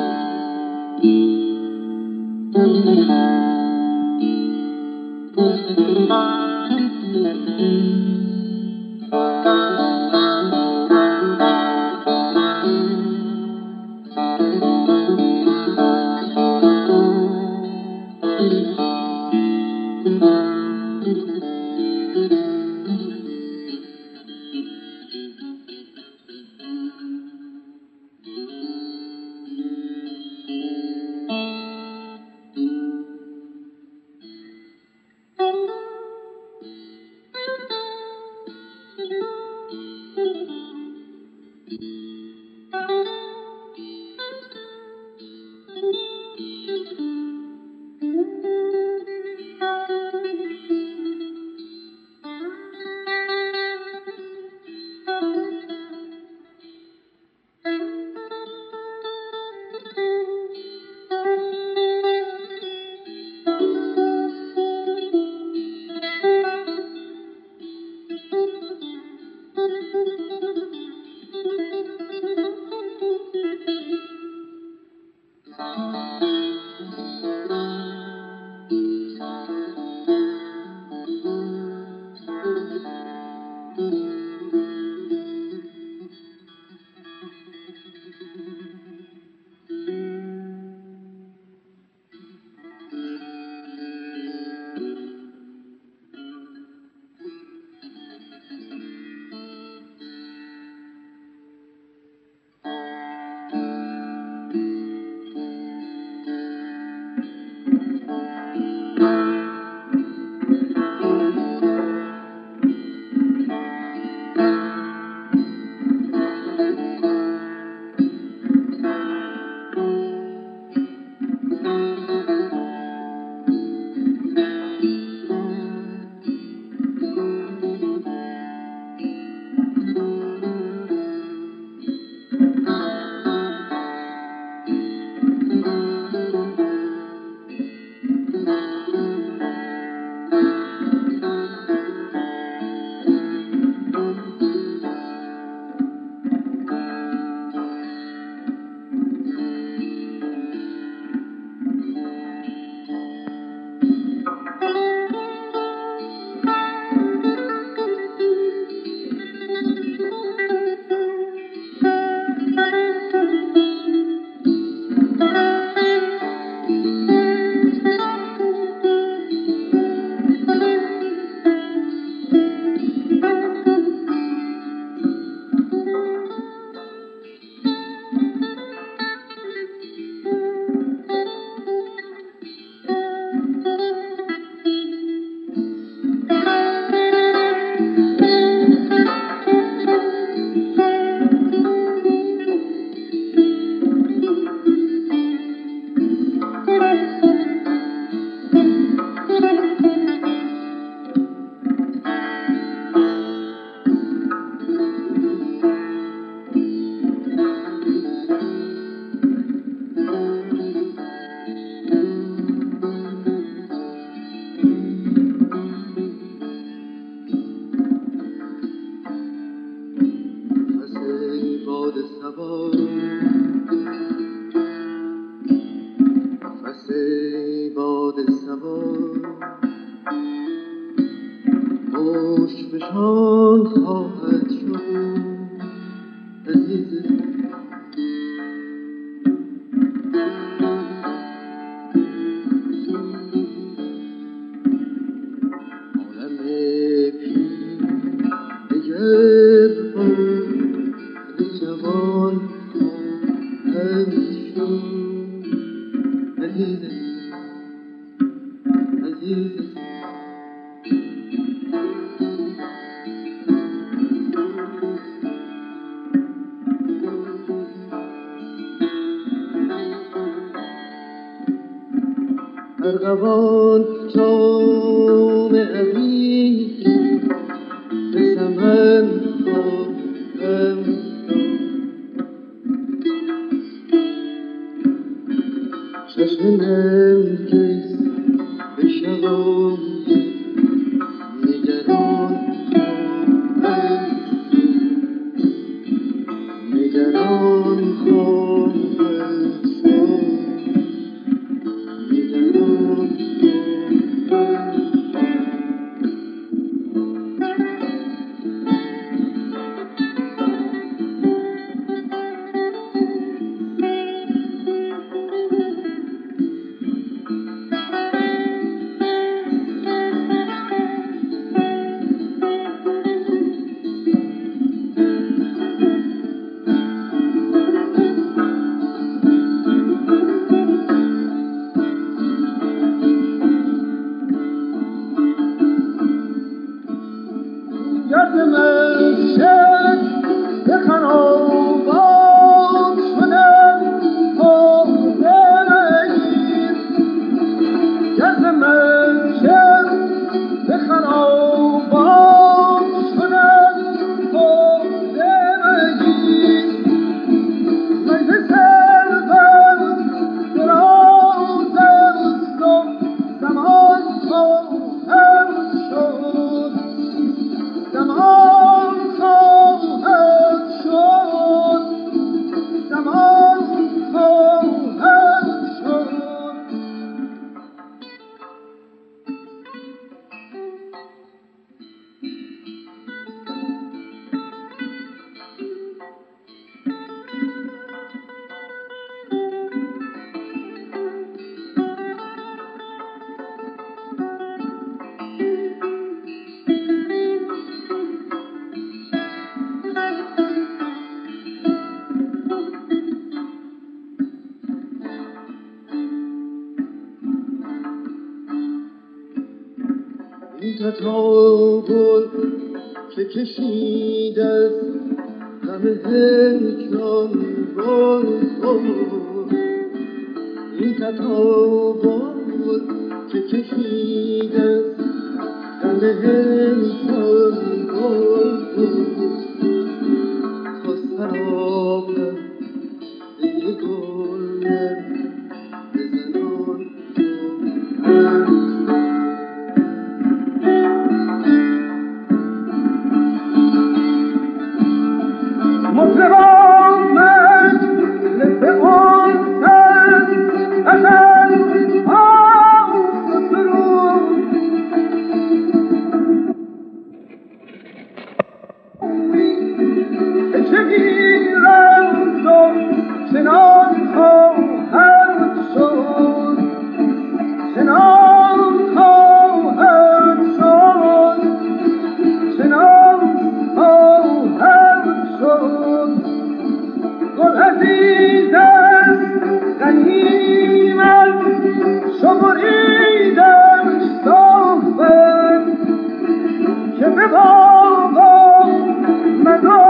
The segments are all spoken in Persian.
Thank you. Just a ما این تطاول که کشید از غم revolver, my gold.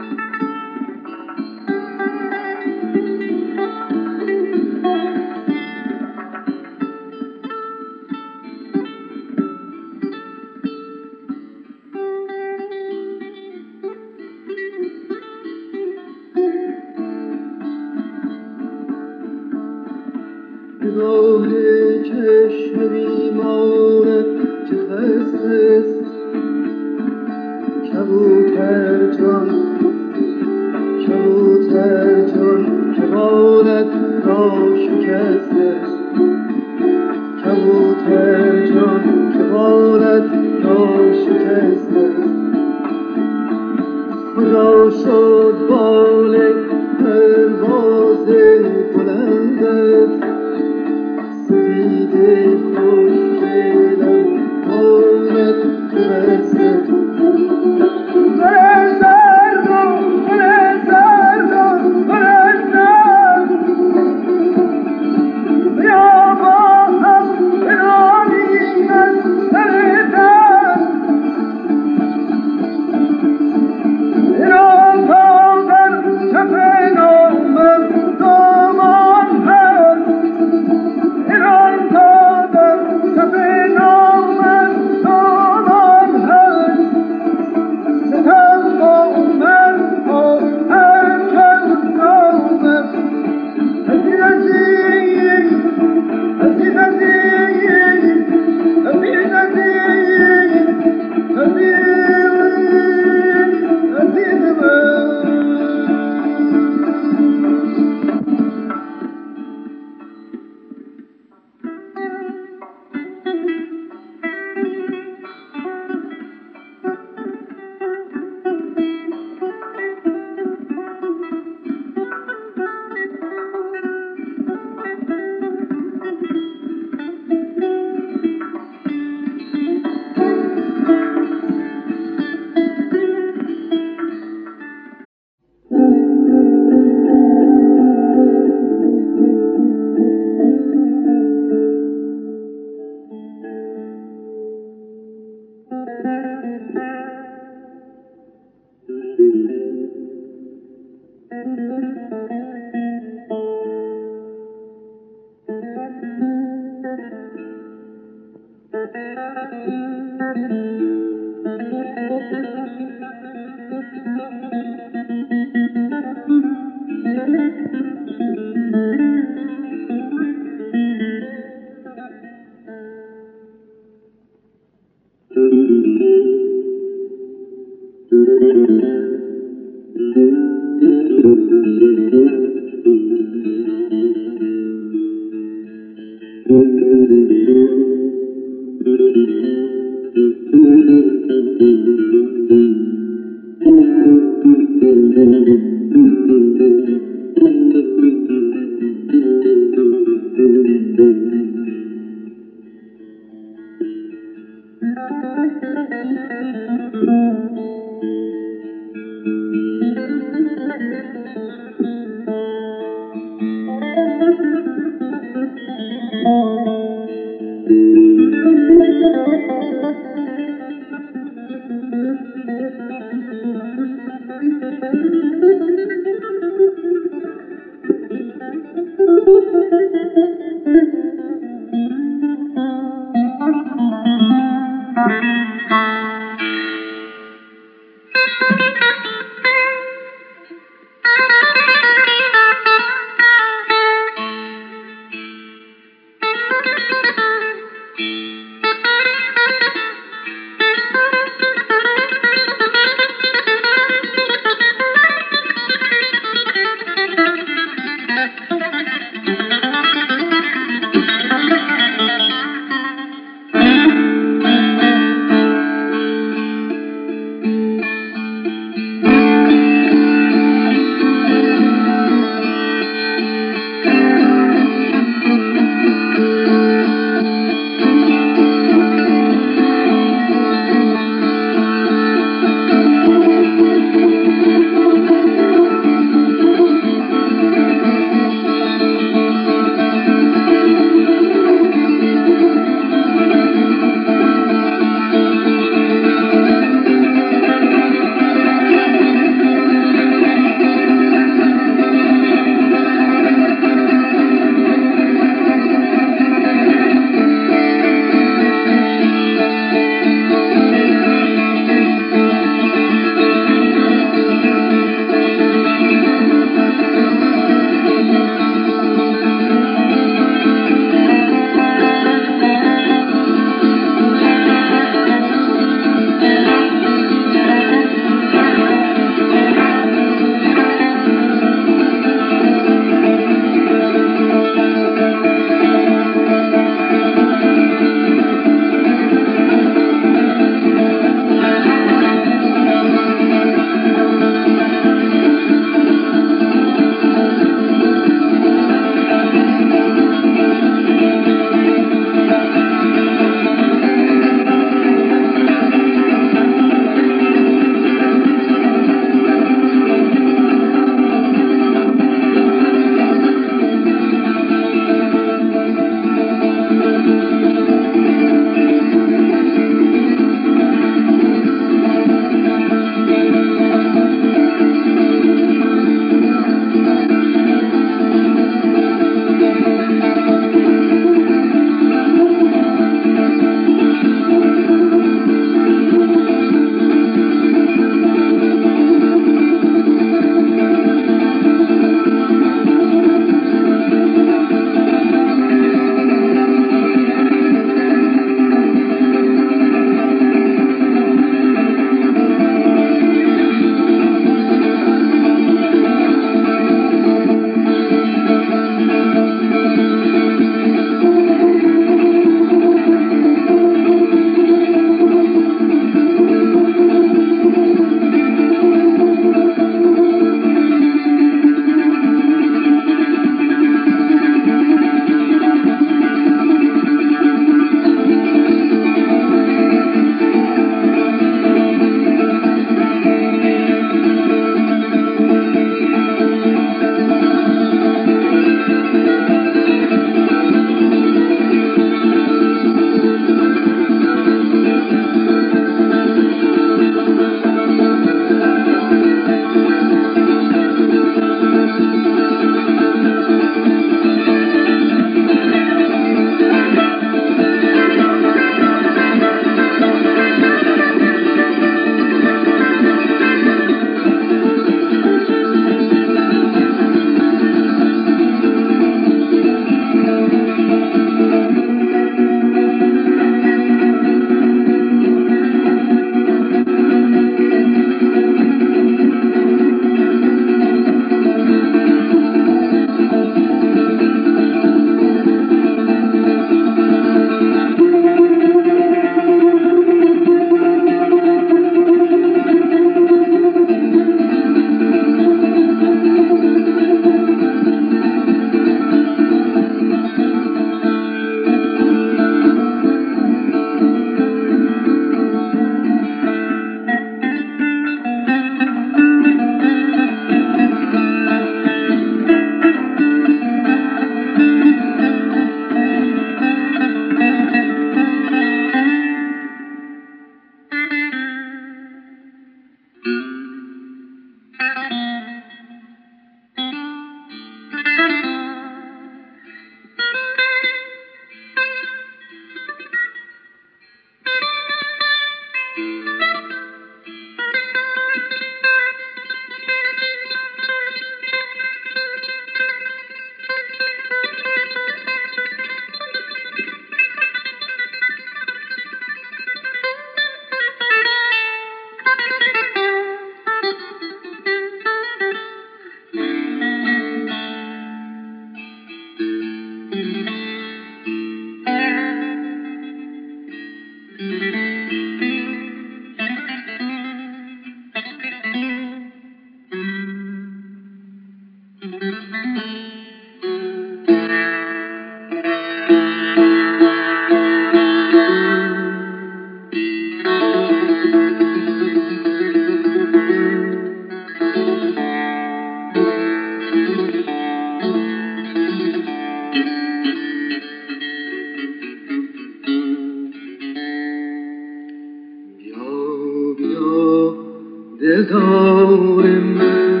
یار من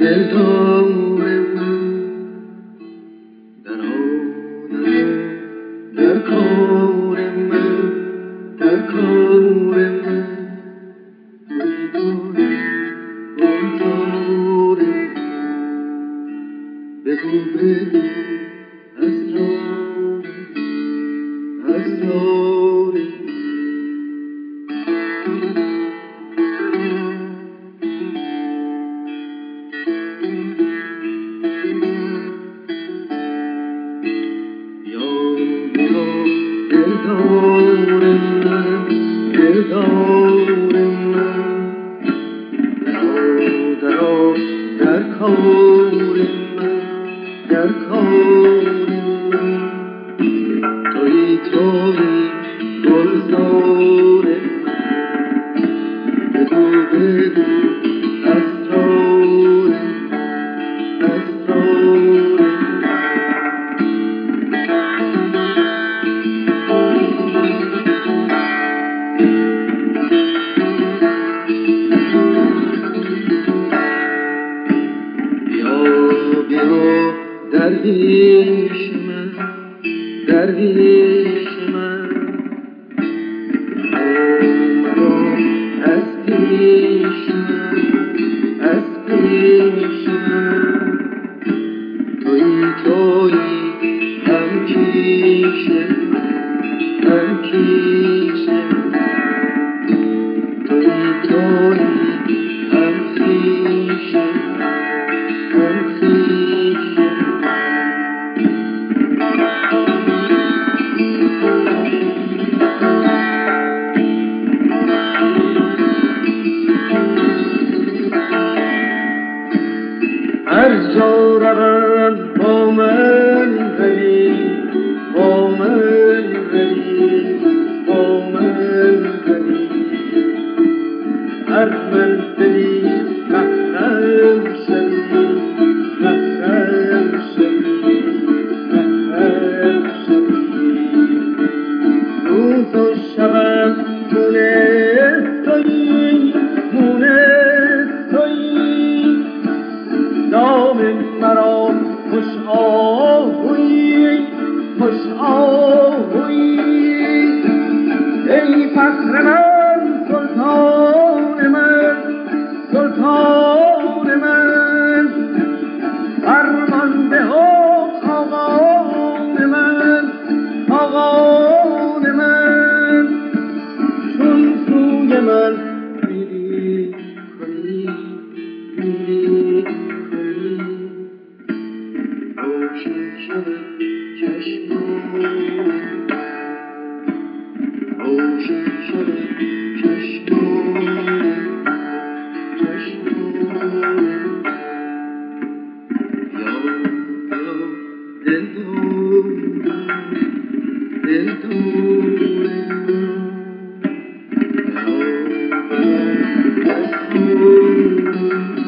ای Música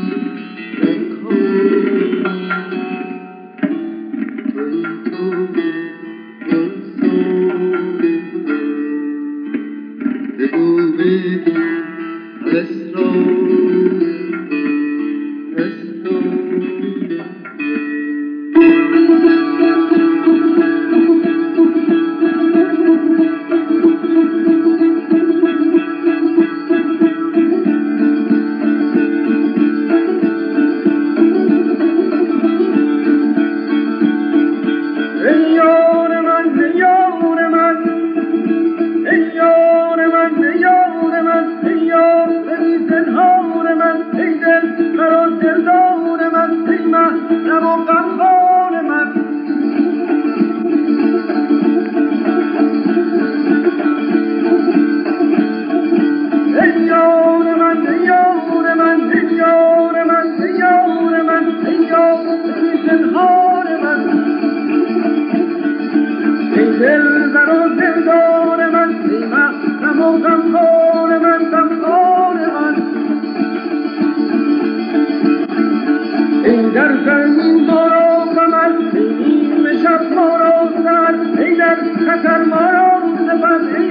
غمخوار من سیمه رمو غمخوار من غمخوار من این در زمین ما را شب ما را در خطر ما را سپر ای